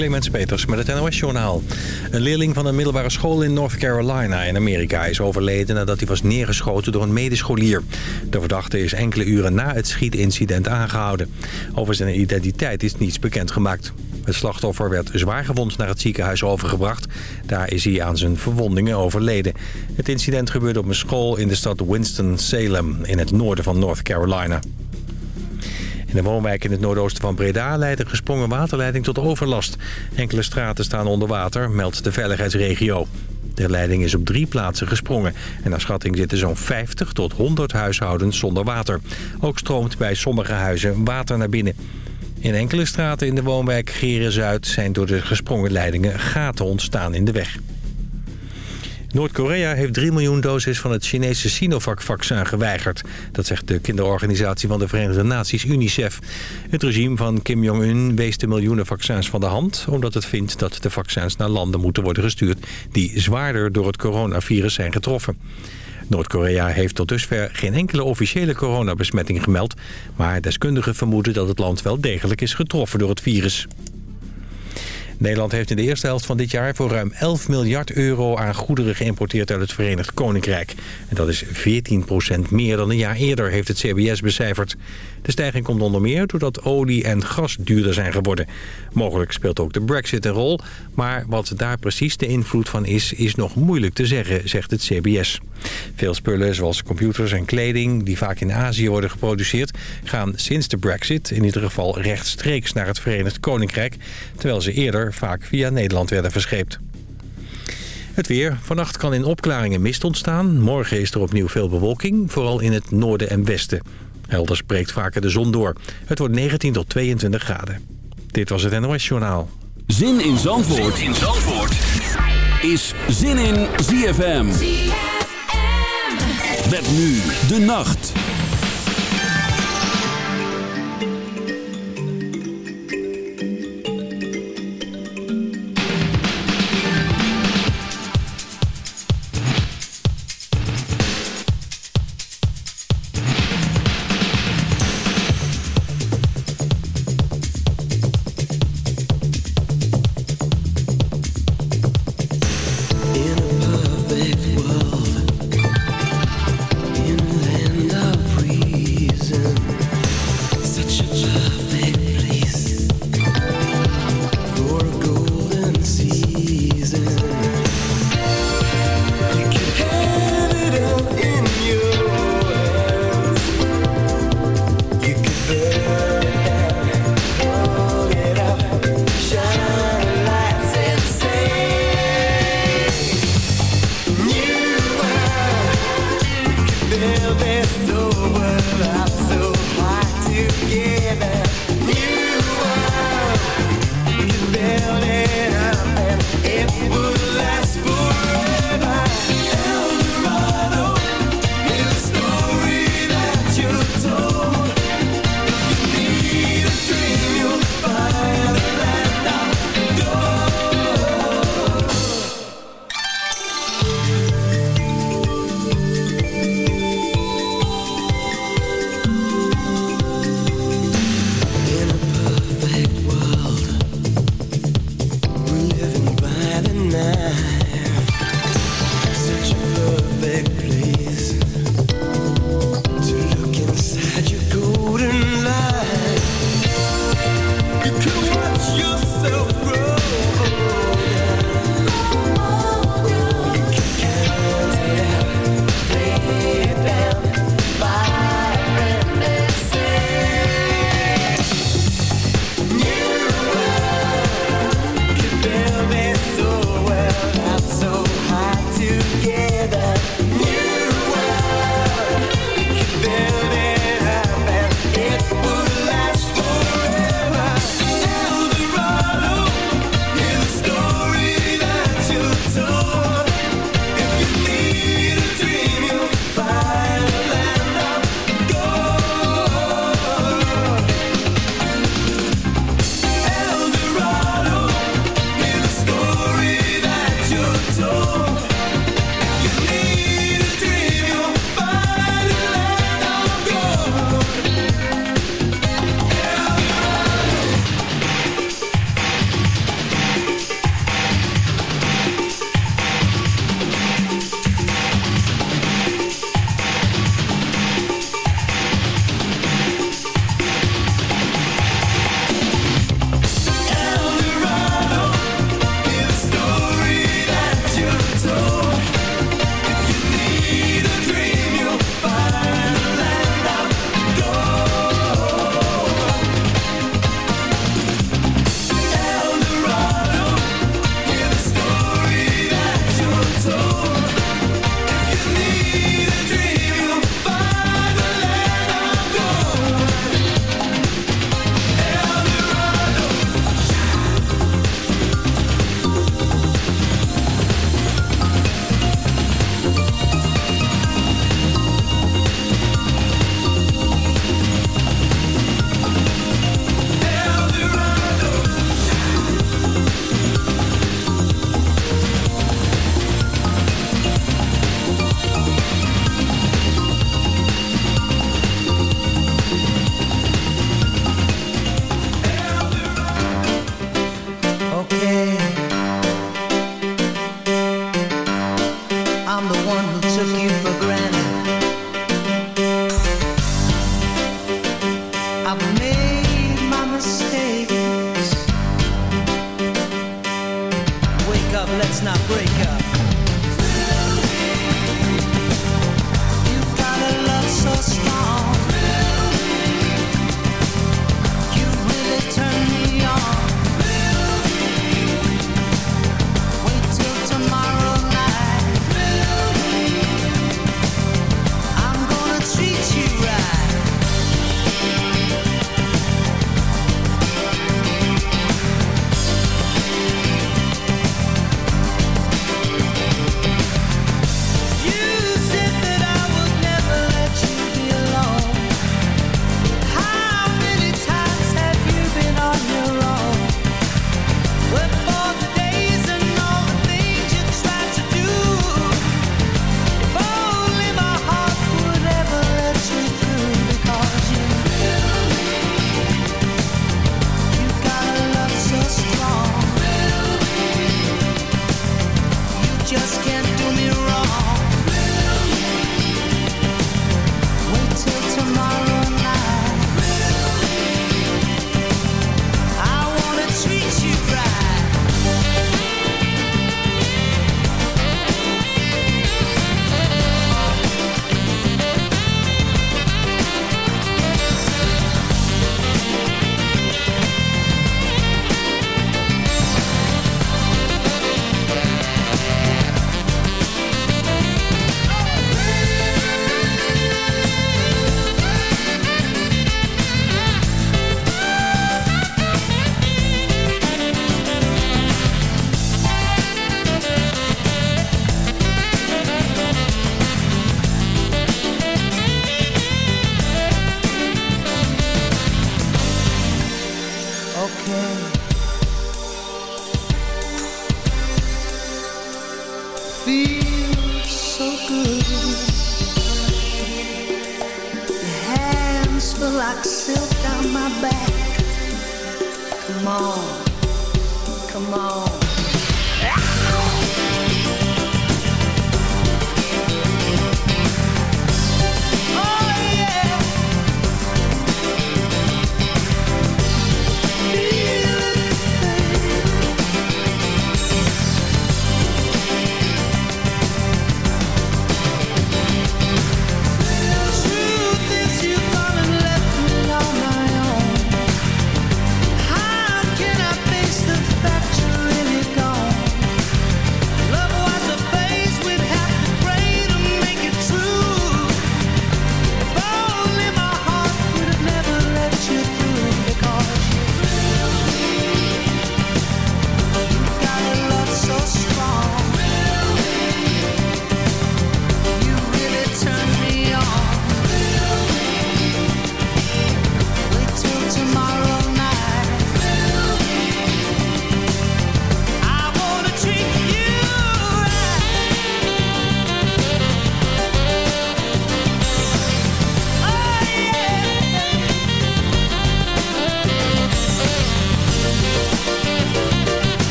Clemens Peters met het NOS-journaal. Een leerling van een middelbare school in North Carolina in Amerika is overleden nadat hij was neergeschoten door een medescholier. De verdachte is enkele uren na het schietincident aangehouden. Over zijn identiteit is niets bekendgemaakt. Het slachtoffer werd zwaargewond naar het ziekenhuis overgebracht. Daar is hij aan zijn verwondingen overleden. Het incident gebeurde op een school in de stad Winston-Salem in het noorden van North Carolina. In de woonwijk in het noordoosten van Breda leidt een gesprongen waterleiding tot overlast. Enkele straten staan onder water, meldt de veiligheidsregio. De leiding is op drie plaatsen gesprongen. En naar schatting zitten zo'n 50 tot 100 huishoudens zonder water. Ook stroomt bij sommige huizen water naar binnen. In enkele straten in de woonwijk Geren-Zuid zijn door de gesprongen leidingen gaten ontstaan in de weg. Noord-Korea heeft 3 miljoen doses van het Chinese Sinovac-vaccin geweigerd. Dat zegt de kinderorganisatie van de Verenigde Naties UNICEF. Het regime van Kim Jong-un wees de miljoenen vaccins van de hand... omdat het vindt dat de vaccins naar landen moeten worden gestuurd... die zwaarder door het coronavirus zijn getroffen. Noord-Korea heeft tot dusver geen enkele officiële coronabesmetting gemeld... maar deskundigen vermoeden dat het land wel degelijk is getroffen door het virus. Nederland heeft in de eerste helft van dit jaar voor ruim 11 miljard euro aan goederen geïmporteerd uit het Verenigd Koninkrijk. En dat is 14% meer dan een jaar eerder, heeft het CBS becijferd. De stijging komt onder meer doordat olie en gas duurder zijn geworden. Mogelijk speelt ook de brexit een rol, maar wat daar precies de invloed van is, is nog moeilijk te zeggen, zegt het CBS. Veel spullen zoals computers en kleding, die vaak in Azië worden geproduceerd, gaan sinds de brexit in ieder geval rechtstreeks naar het Verenigd Koninkrijk, terwijl ze eerder vaak via Nederland werden verscheept. Het weer. Vannacht kan in opklaringen mist ontstaan. Morgen is er opnieuw veel bewolking, vooral in het noorden en westen. Helder spreekt vaker de zon door. Het wordt 19 tot 22 graden. Dit was het NOS Journaal. Zin in Zandvoort, zin in Zandvoort. is Zin in ZFM. ZFM. Met nu de nacht.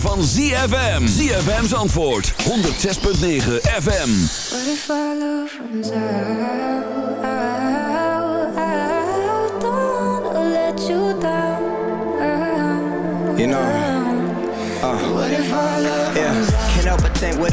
van ZFM. ZFM's antwoord. 106.9 FM. What if you know. Uh, Can't but think what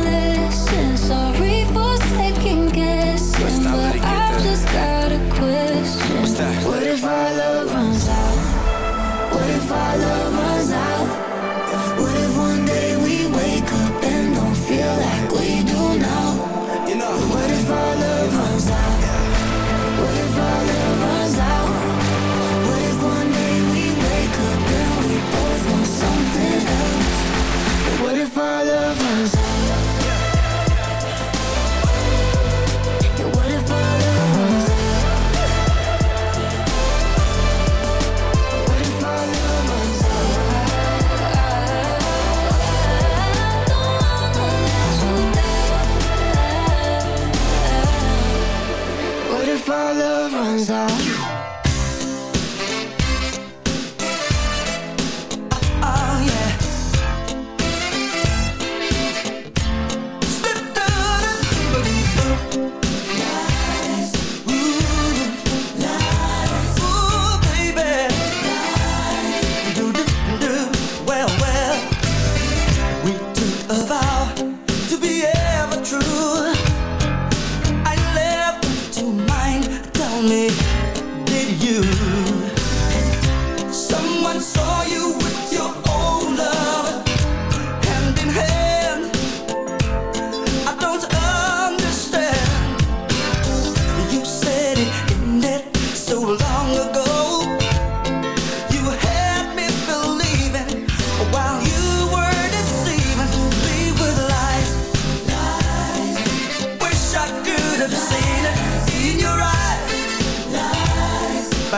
times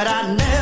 but I never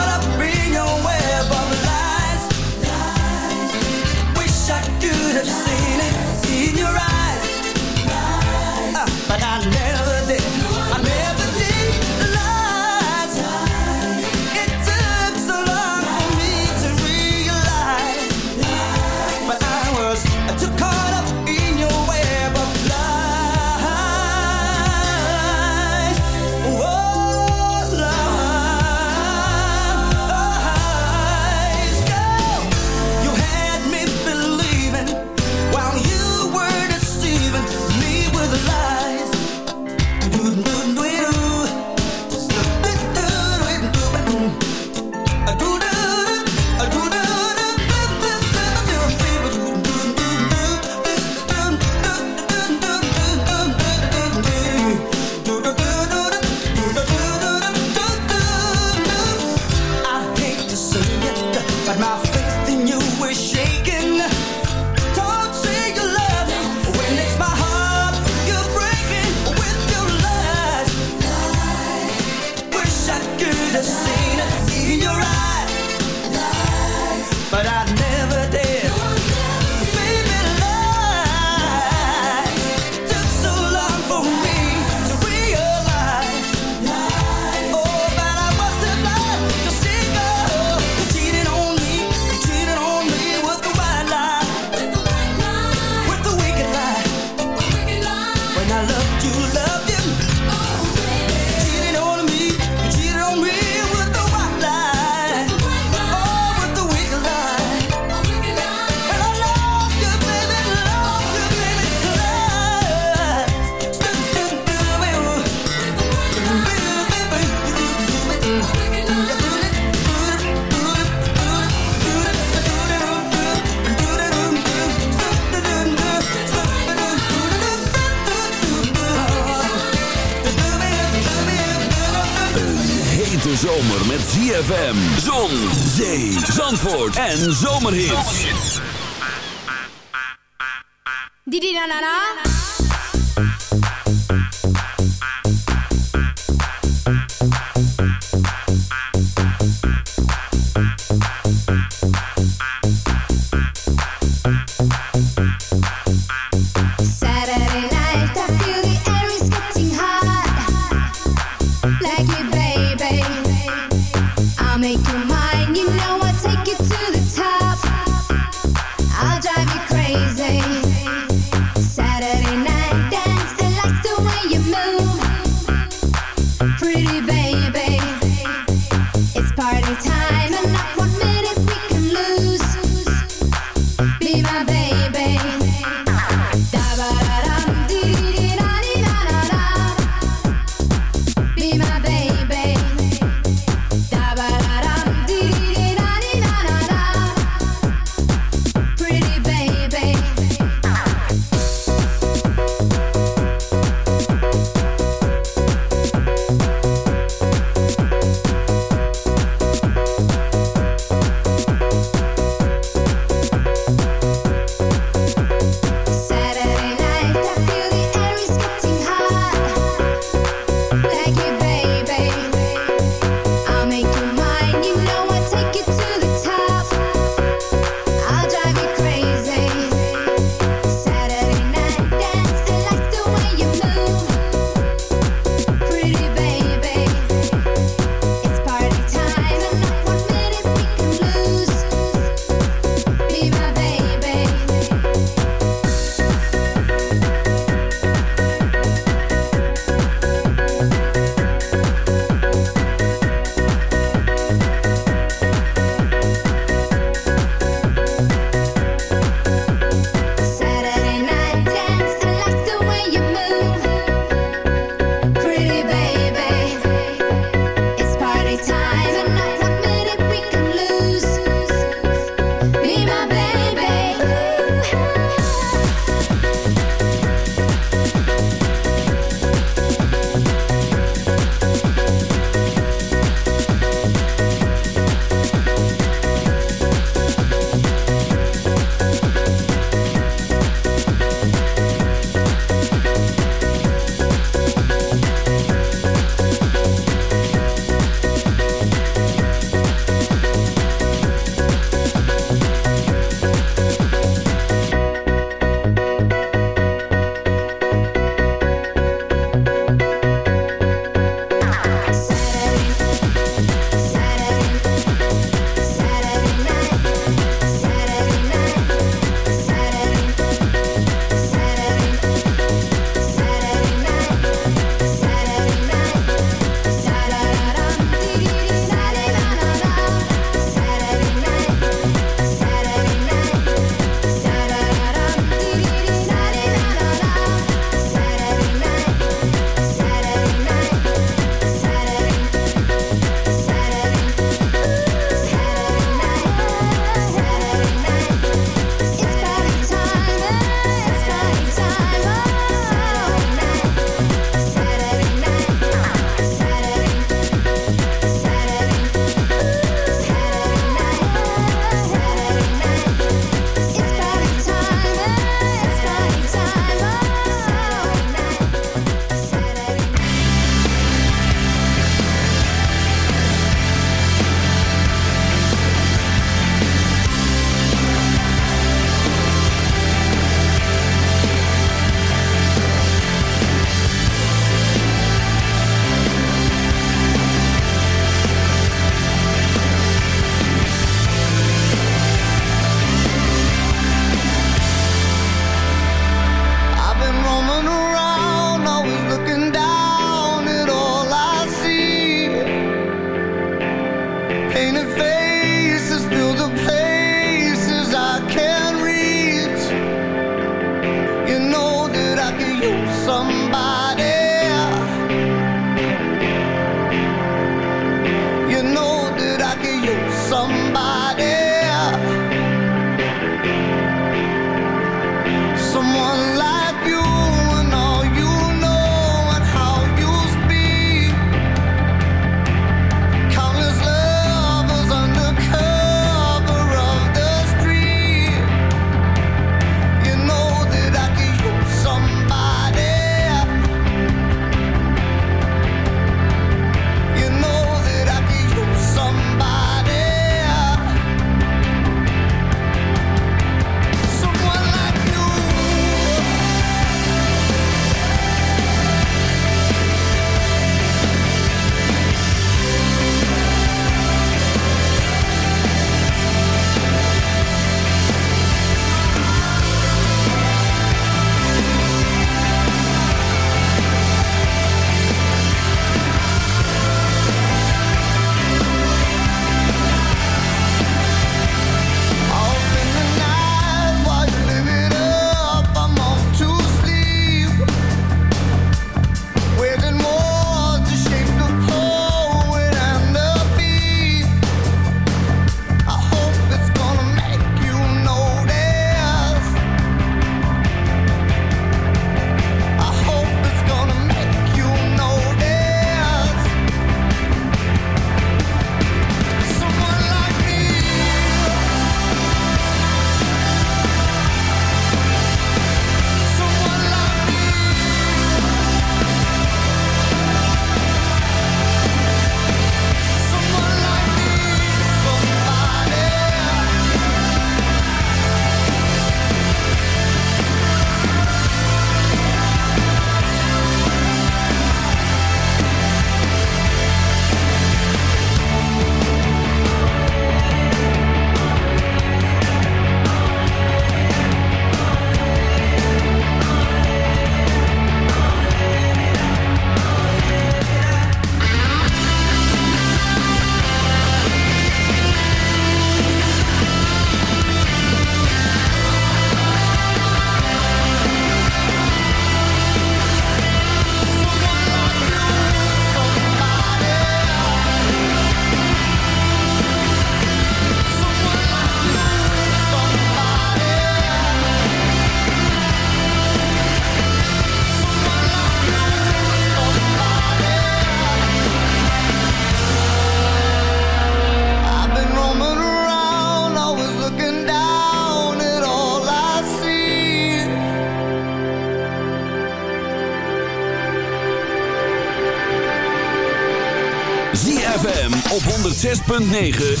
106.9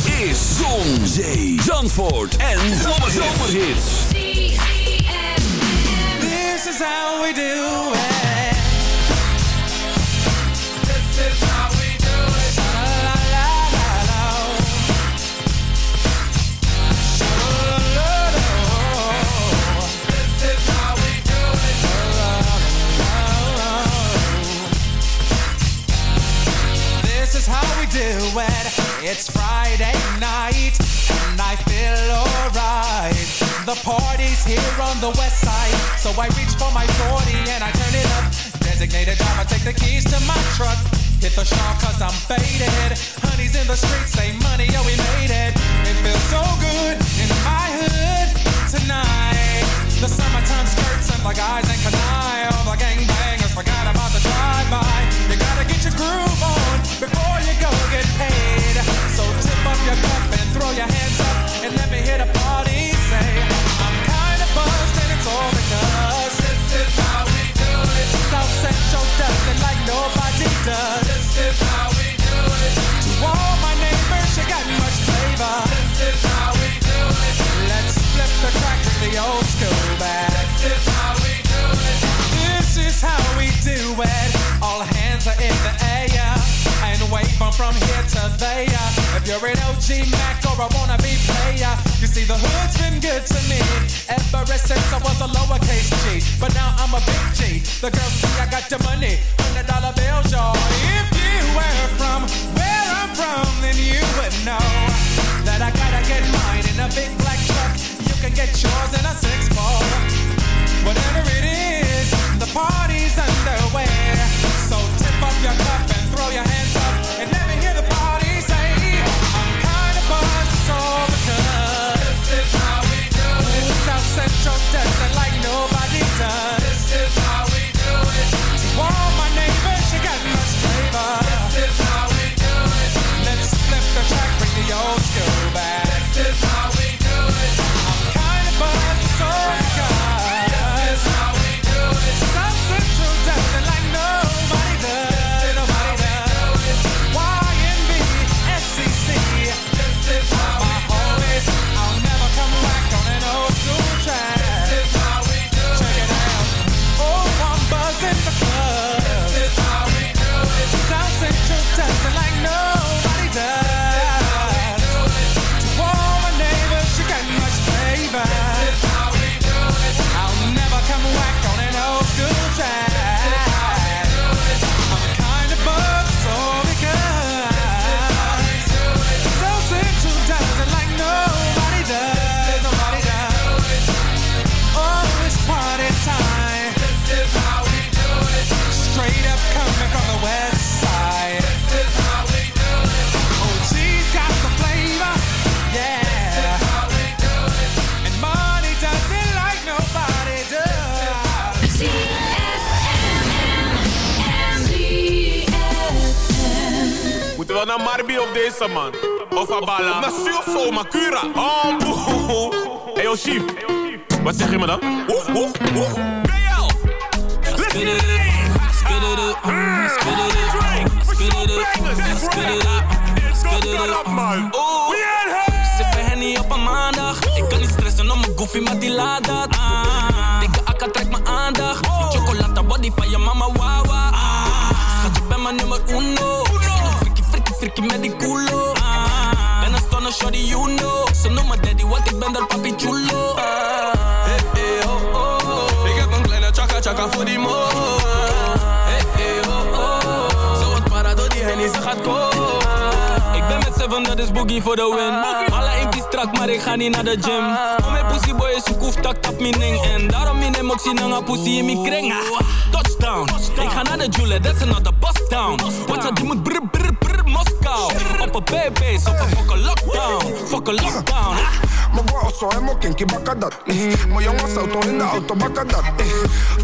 shop cause I'm faded. Deze man? Of Abala? Naar Surfo, Makura. Oh, boe. Hey, yo, chief. Wat zeg je me dan? Oef, oef, oef. BL. Let's get it. Spit it up. Spit it up. Spit it up. Spit it up. Spit it up, man. Oeh. Sippen Henny op een maandag. Ik kan niet stressen om mijn goofy, maar die laat dat. Ah. Dikke akka trekt mijn aandacht. Chocolata body van je mama, wawa. Ah. Schat, je bent mijn nummer uno. Frikkie met die culo. Ah. Ben een stunner, shorty, you know. Ze noemen daddy, want ik ben daar papi chulo. Ah. Hey, hey, oh, oh, oh. Ik heb een kleine chaka chaka voor die mo. Hey, hey, oh, oh. Zo wat para door die hennie, ze gaat komen. Ik ben met seven, dat is boogie voor de win. Alle in die strak, maar ik ga niet naar de gym. Om mijn pussy boy is koef, tak tap mijn ding. En daarom in hem ook zien hangen pussy in mijn kring. Ah, Touchdown, ik ga naar de Jule, that's another bust down. Wat ze die moet brr brr Op een baby's, op een fucking lockdown. Fucking lockdown. ah. Mijn bro zo helemaal kinky bakken dat. Mijn jongens auto in de auto bakken dat.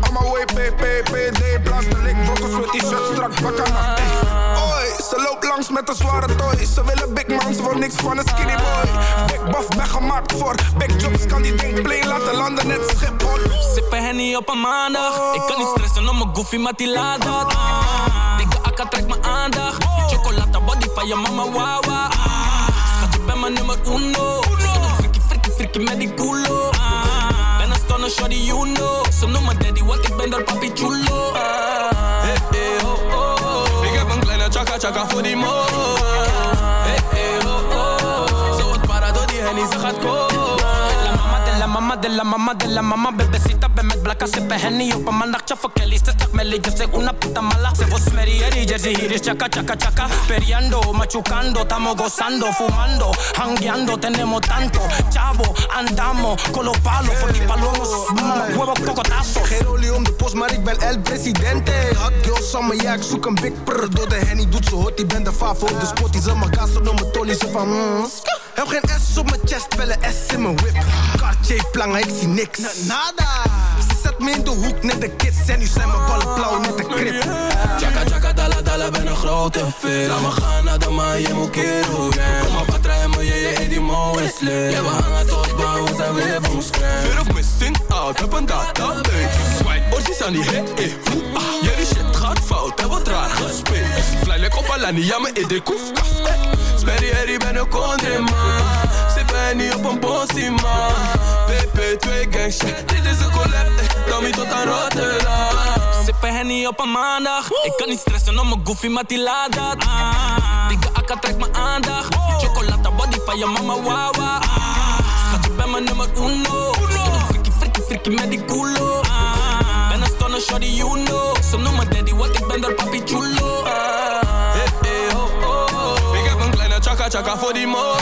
Allemaal way PPPD, blaster lik, brokkels met t-shirt strak bakken dat. Oi, ze loopt langs met een zware toy. Ze willen big man, ze wil niks van een skinny boy. Big buff, ben gemaakt voor big jobs, kan die ding play laten landen net Schiphol. Sippen Henny op een maandag. Ik kan niet stressen om mijn goofy, maar die laat dat. Dikke akka trekt mijn aandacht. Van je mama wawa. Ah, schat, je bent mijn nummer uno. Frikkie, frikkie, frikkie met die culo. Ah, ben een stunner, shawty, you know. Ze noemen daddy, want ik ben door papi chulo. Ah, oh, oh. Ik heb een kleine chaka chaka voor die mo. De la mama de la mama Bebecita, ven met blakka, sippen henny op een Voor Kelly, ze zegt Melly, yo soy una puta mala Se vos merieri, jersey hier is chaka chaka chaka Periando, machucando, estamos gozando Fumando, hangueando, tenemos tanto Chavo, andamos con los palos Voor die palomos, huevos, cocotazos Geen olie om de post, maar ik ben el presidente. Hot girl summer, ja, ik zoek een big prr. Door de henny doet ze hot, die ben de favo de spot. Die zal mijn gas op mijn tolly, ze van mm. Heb geen S op mijn chest, wel een S in mijn whip. Cartier plangen, ik zie niks. Nada. Ze zet me in de hoek, net de kids. En nu zijn mijn ballen blauw, net de krip. Chaka chaka dala dala ben een grote fit Laat me gaan naar de maan, je moet keren Kom maar patra en me, je je die mo is lit Ja we hangen tot baan, we zijn weer van scherm Fear of missing out, heb een database Swipe, orsies aan die hit, eh, hoe, ah Jullie shit gaat fout, heb wat raar gespeeld Fly like op Alani, ja me in de koefkaf eh. Sperry herrie, ben een country man Ben niet op een bossie man. PP2 gang shit, dit is een collab eh. Tommy tot aan Rotterdam. Sippen henny op een maandag. Ik kan niet stressen om mijn goofy, maar die laat dat. Ah, Dikke akka trekt mijn aandacht. Die chocolata body van je mama wawa ah, Schat, je bent mijn nummer uno. Frikkie, frikkie, frikkie met die culo. Ah, Ben een stunner, shawty, you know. Ze noemen daddy, want ik ben door papi chulo. Ah, Hey, hey, oh, oh. Ik heb een kleine chaka chaka voor die mo.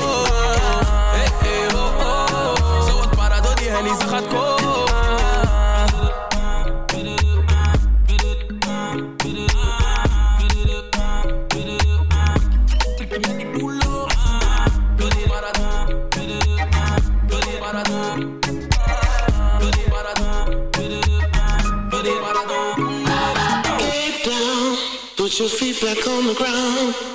Hennie, ze gaat komen. Get down, put your feet back on the ground.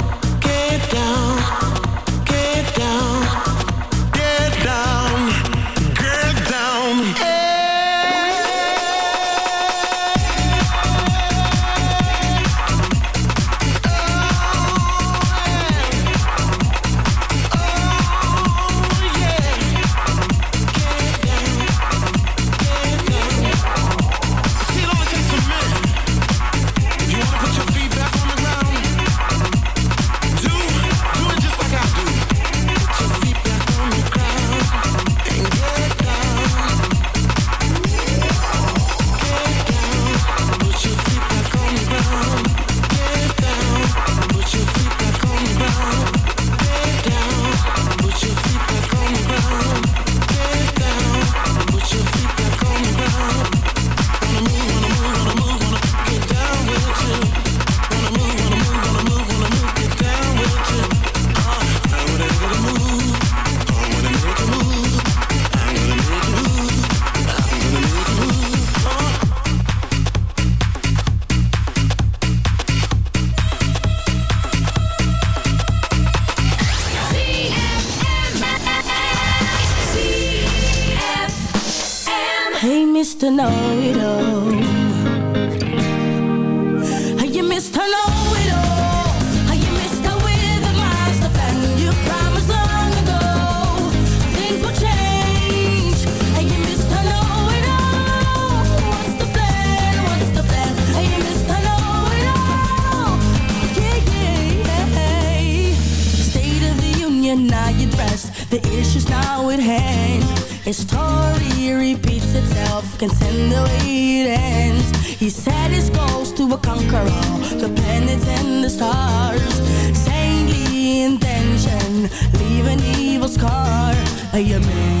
scar. You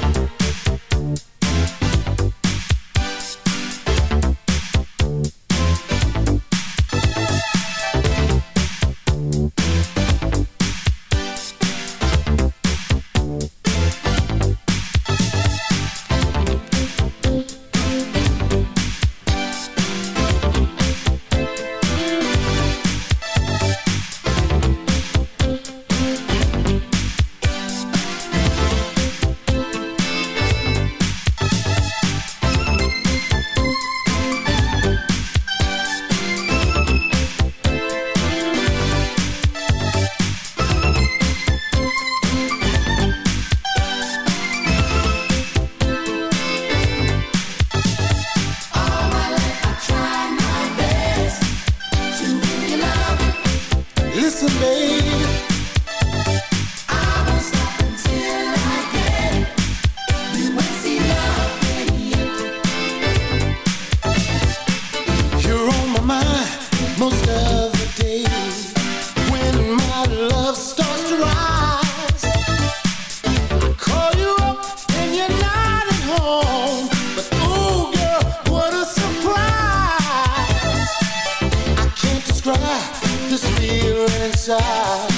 side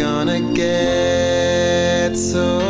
gonna get so